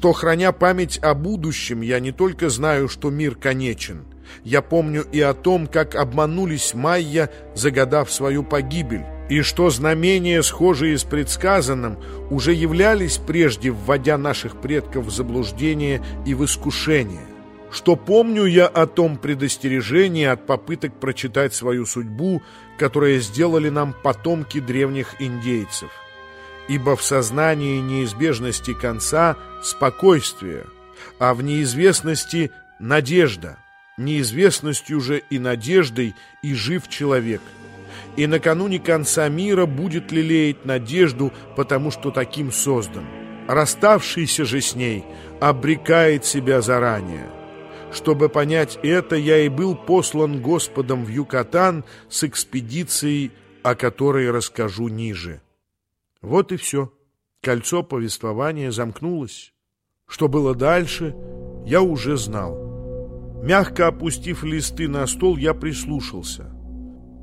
что, храня память о будущем, я не только знаю, что мир конечен, я помню и о том, как обманулись майя, загадав свою погибель, и что знамения, схожие с предсказанным, уже являлись прежде, вводя наших предков в заблуждение и в искушение. Что помню я о том предостережении от попыток прочитать свою судьбу, которое сделали нам потомки древних индейцев. Ибо в сознании неизбежности конца – спокойствие, а в неизвестности – надежда. Неизвестностью же и надеждой и жив человек – и накануне конца мира будет лелеять надежду, потому что таким создан. Расставшийся же с ней обрекает себя заранее. Чтобы понять это, я и был послан Господом в Юкатан с экспедицией, о которой расскажу ниже. Вот и все. Кольцо повествования замкнулось. Что было дальше, я уже знал. Мягко опустив листы на стол, я прислушался.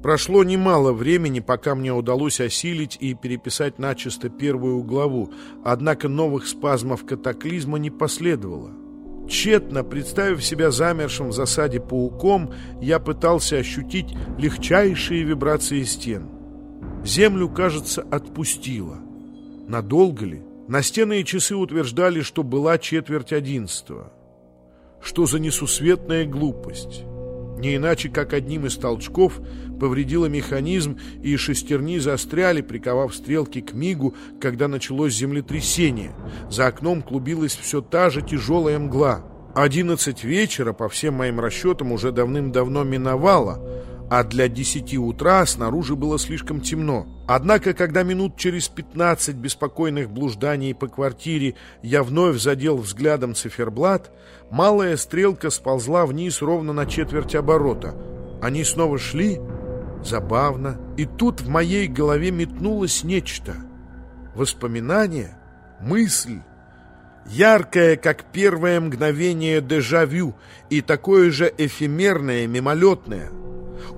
Прошло немало времени, пока мне удалось осилить и переписать начисто первую главу, однако новых спазмов катаклизма не последовало. Тщетно, представив себя замершим в засаде пауком, я пытался ощутить легчайшие вибрации стен. Землю, кажется, отпустило. Надолго ли? Настенные часы утверждали, что была четверть одиннадцатого. Что за несусветная глупость? Не иначе, как одним из толчков повредило механизм, и шестерни застряли, приковав стрелки к мигу, когда началось землетрясение. За окном клубилась все та же тяжелая мгла. Одиннадцать вечера, по всем моим расчетам, уже давным-давно миновало, а для десяти утра снаружи было слишком темно. Однако, когда минут через пятнадцать беспокойных блужданий по квартире я вновь задел взглядом циферблат, малая стрелка сползла вниз ровно на четверть оборота. Они снова шли, забавно, и тут в моей голове метнулось нечто. Воспоминание, мысль, яркое, как первое мгновение дежавю, и такое же эфемерное, мимолетное —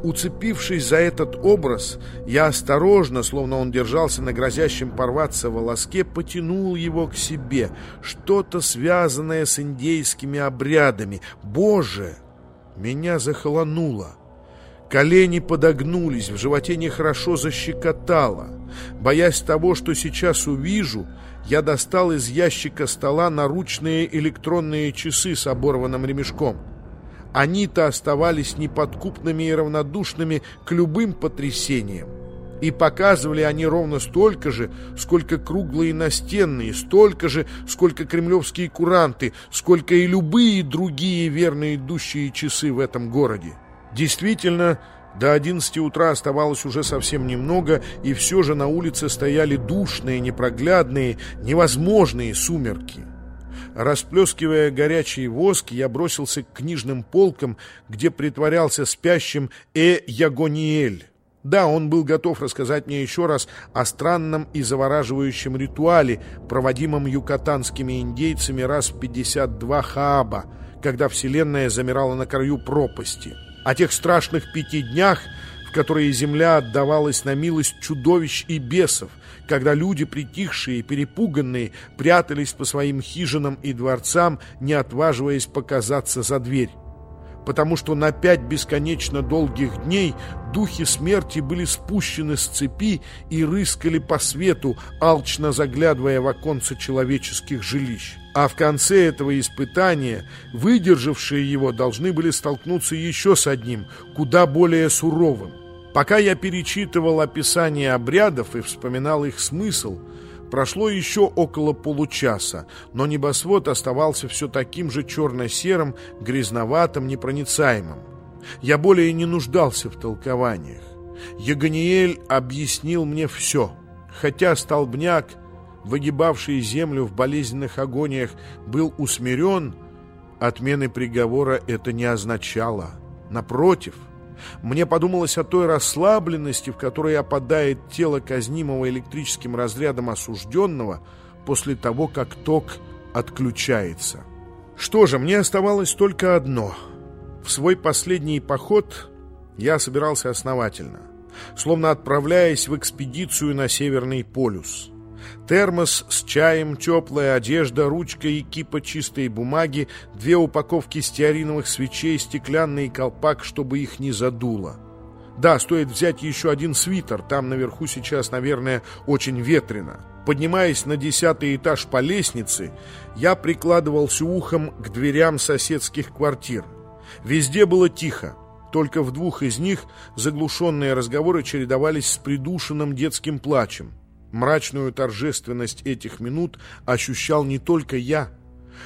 Уцепившись за этот образ, я осторожно, словно он держался на грозящем порваться волоске, потянул его к себе. Что-то связанное с индейскими обрядами. Боже! Меня захолонуло. Колени подогнулись, в животе нехорошо защекотало. Боясь того, что сейчас увижу, я достал из ящика стола наручные электронные часы с оборванным ремешком. Они-то оставались неподкупными и равнодушными к любым потрясениям. И показывали они ровно столько же, сколько круглые настенные, столько же, сколько кремлевские куранты, сколько и любые другие верно идущие часы в этом городе. Действительно, до 11 утра оставалось уже совсем немного, и все же на улице стояли душные, непроглядные, невозможные сумерки. Расплескивая горячий воск, я бросился к книжным полкам, где притворялся спящим Э. Ягониэль. Да, он был готов рассказать мне еще раз о странном и завораживающем ритуале, проводимом юкатанскими индейцами раз в 52 хааба, когда Вселенная замирала на краю пропасти. О тех страшных пяти днях, в которые земля отдавалась на милость чудовищ и бесов, когда люди, притихшие и перепуганные, прятались по своим хижинам и дворцам, не отваживаясь показаться за дверь. Потому что на пять бесконечно долгих дней духи смерти были спущены с цепи и рыскали по свету, алчно заглядывая в оконца человеческих жилищ. А в конце этого испытания выдержавшие его должны были столкнуться еще с одним, куда более суровым. Пока я перечитывал описание обрядов и вспоминал их смысл, прошло еще около получаса, но небосвод оставался все таким же черно-серым, грязноватым, непроницаемым. Я более не нуждался в толкованиях. Ягониэль объяснил мне все, хотя столбняк, выгибавший землю в болезненных агониях, был усмирен, отмены приговора это не означало. Напротив — мне подумалось о той расслабленности, в которой опадает тело казнимого электрическим разрядом осужденного после того, как ток отключается. Что же, мне оставалось только одно. В свой последний поход я собирался основательно, словно отправляясь в экспедицию на Северный полюс. Термос с чаем, теплая одежда, ручка и кипа чистой бумаги, две упаковки стеариновых свечей, стеклянный колпак, чтобы их не задуло. Да, стоит взять еще один свитер, там наверху сейчас, наверное, очень ветрено. Поднимаясь на десятый этаж по лестнице, я прикладывался ухом к дверям соседских квартир. Везде было тихо. Только в двух из них заглушенные разговоры чередовались с придушенным детским плачем. Мрачную торжественность этих минут ощущал не только я.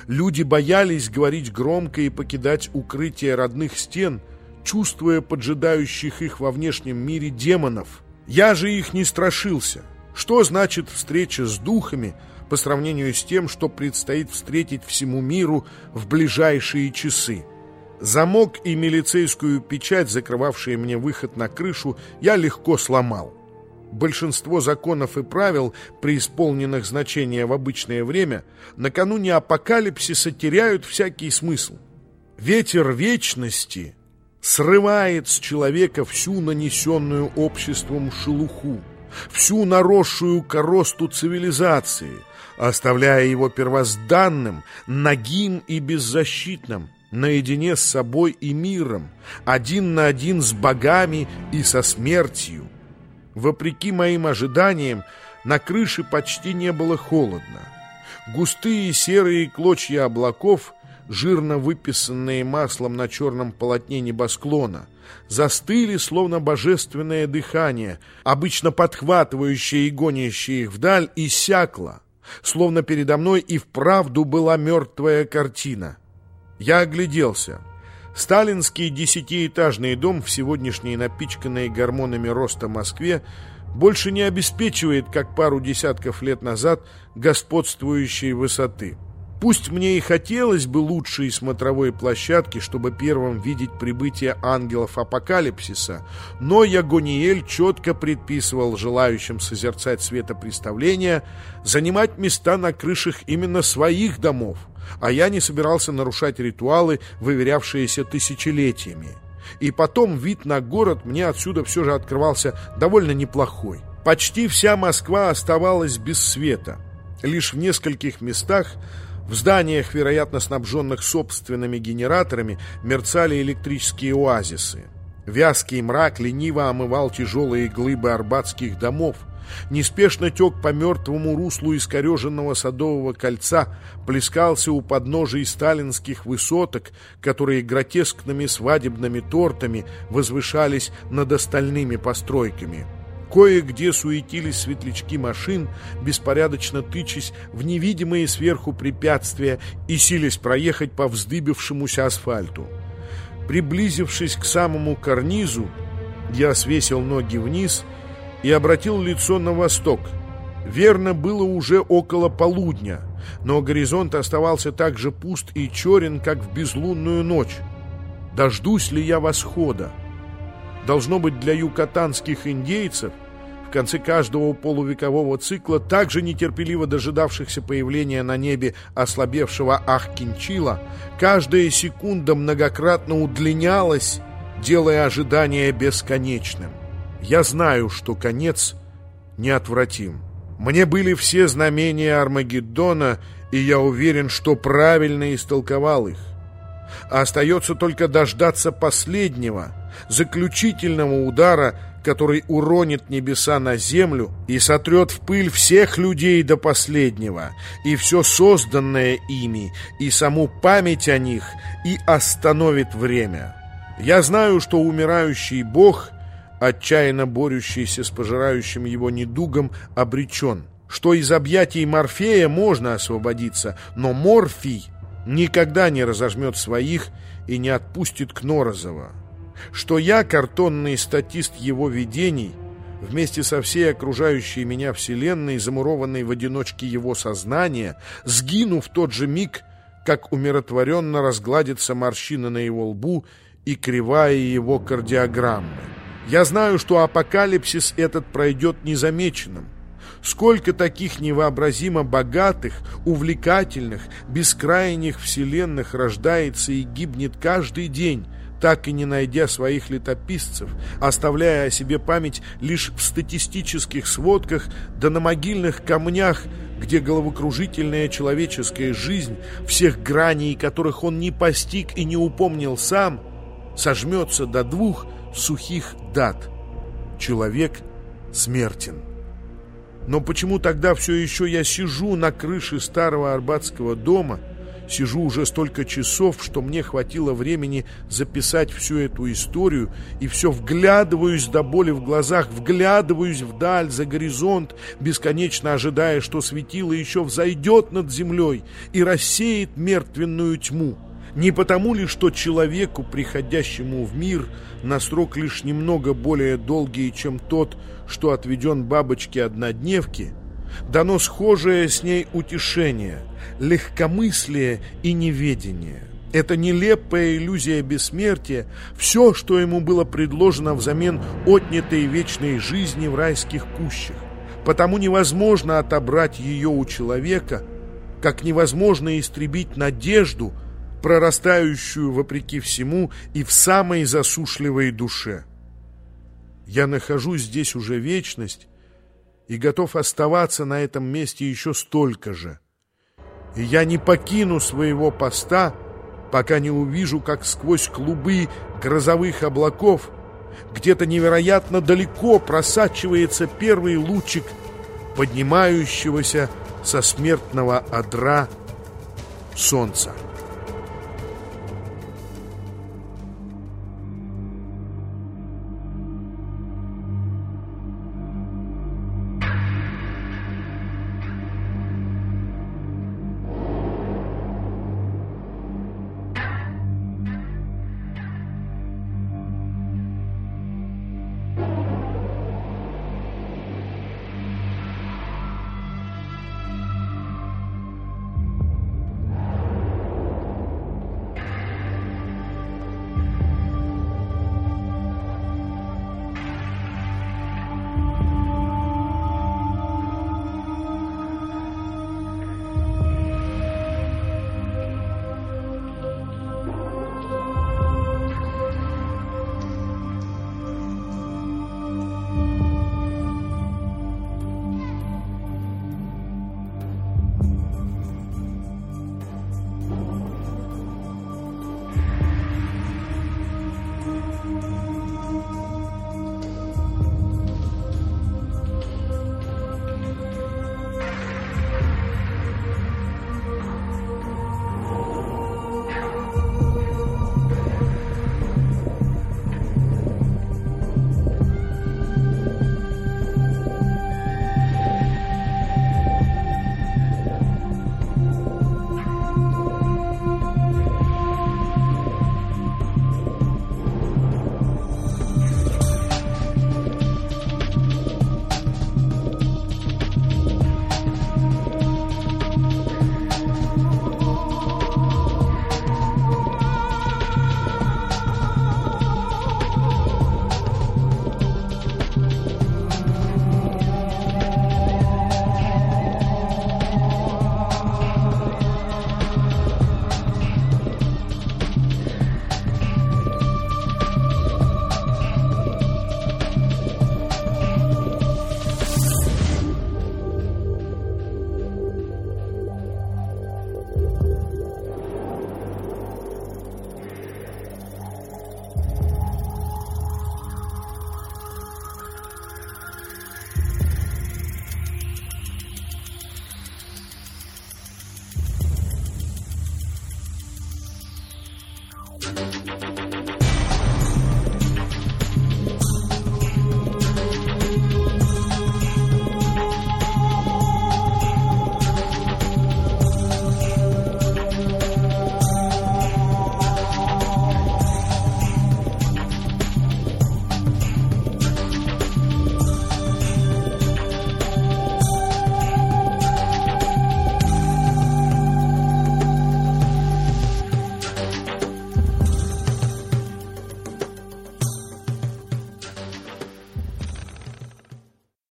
Люди боялись говорить громко и покидать укрытие родных стен, чувствуя поджидающих их во внешнем мире демонов. Я же их не страшился. Что значит встреча с духами по сравнению с тем, что предстоит встретить всему миру в ближайшие часы? Замок и милицейскую печать, закрывавшие мне выход на крышу, я легко сломал. Большинство законов и правил, преисполненных значения в обычное время, накануне апокалипсиса теряют всякий смысл. Ветер вечности срывает с человека всю нанесенную обществом шелуху, всю наросшую коросту цивилизации, оставляя его первозданным, нагим и беззащитным, наедине с собой и миром, один на один с богами и со смертью. Вопреки моим ожиданиям, на крыше почти не было холодно. Густые серые клочья облаков, жирно выписанные маслом на черном полотне небосклона, застыли, словно божественное дыхание, обычно подхватывающее и гонящее их вдаль, иссякло, словно передо мной и вправду была мертвая картина. Я огляделся. Сталинский десятиэтажный дом в сегодняшней напичканной гормонами роста Москве больше не обеспечивает, как пару десятков лет назад, господствующей высоты. Пусть мне и хотелось бы лучшей смотровой площадки, чтобы первым видеть прибытие ангелов апокалипсиса, но Ягониэль четко предписывал желающим созерцать светопреставления занимать места на крышах именно своих домов, а я не собирался нарушать ритуалы, выверявшиеся тысячелетиями. И потом вид на город мне отсюда все же открывался довольно неплохой. Почти вся Москва оставалась без света. Лишь в нескольких местах в зданиях, вероятно, снабженных собственными генераторами, мерцали электрические оазисы. Вязкий мрак лениво омывал тяжелые глыбы арбатских домов. Неспешно тек по мертвому руслу искореженного садового кольца, плескался у подножий сталинских высоток, которые гротескными свадебными тортами возвышались над остальными постройками. Кое-где суетились светлячки машин, беспорядочно тычась в невидимые сверху препятствия и сились проехать по вздыбившемуся асфальту. Приблизившись к самому карнизу, я свесил ноги вниз и обратил лицо на восток. Верно, было уже около полудня, но горизонт оставался так же пуст и черен, как в безлунную ночь. Дождусь ли я восхода? Должно быть, для юкатанских индейцев конце каждого полувекового цикла, также нетерпеливо дожидавшихся появления на небе ослабевшего Ахкинчила, каждая секунда многократно удлинялась, делая ожидание бесконечным. Я знаю, что конец неотвратим. Мне были все знамения Армагеддона, и я уверен, что правильно истолковал их. А остается только дождаться последнего, заключительного удара, который уронит небеса на землю и сотрет в пыль всех людей до последнего, и все созданное ими, и саму память о них, и остановит время. Я знаю, что умирающий Бог, отчаянно борющийся с пожирающим его недугом, обречен, что из объятий Морфея можно освободиться, но Морфий никогда не разожмет своих и не отпустит Кнорозова что я, картонный статист его видений, вместе со всей окружающей меня вселенной, замурованной в одиночке его сознания, сгину в тот же миг, как умиротворенно разгладится морщина на его лбу и кривая его кардиограммы. Я знаю, что апокалипсис этот пройдет незамеченным. Сколько таких невообразимо богатых, увлекательных, бескрайних вселенных рождается и гибнет каждый день, так и не найдя своих летописцев, оставляя о себе память лишь в статистических сводках да на могильных камнях, где головокружительная человеческая жизнь, всех граней которых он не постиг и не упомнил сам, сожмется до двух сухих дат. Человек смертен. Но почему тогда все еще я сижу на крыше старого арбатского дома, сижу уже столько часов, что мне хватило времени записать всю эту историю, и все вглядываюсь до боли в глазах, вглядываюсь вдаль, за горизонт, бесконечно ожидая, что светило еще взойдет над землей и рассеет мертвенную тьму. Не потому ли, что человеку, приходящему в мир, на срок лишь немного более долгий, чем тот, что отведен бабочке-однодневке, дано схожее с ней утешение, легкомыслие и неведение. Это нелепая иллюзия бессмертия, все, что ему было предложено взамен отнятой вечной жизни в райских кущах. Потому невозможно отобрать ее у человека, как невозможно истребить надежду, прорастающую вопреки всему и в самой засушливой душе. Я нахожусь здесь уже вечность и готов оставаться на этом месте еще столько же. И я не покину своего поста, пока не увижу, как сквозь клубы грозовых облаков где-то невероятно далеко просачивается первый лучик поднимающегося со смертного одра солнца.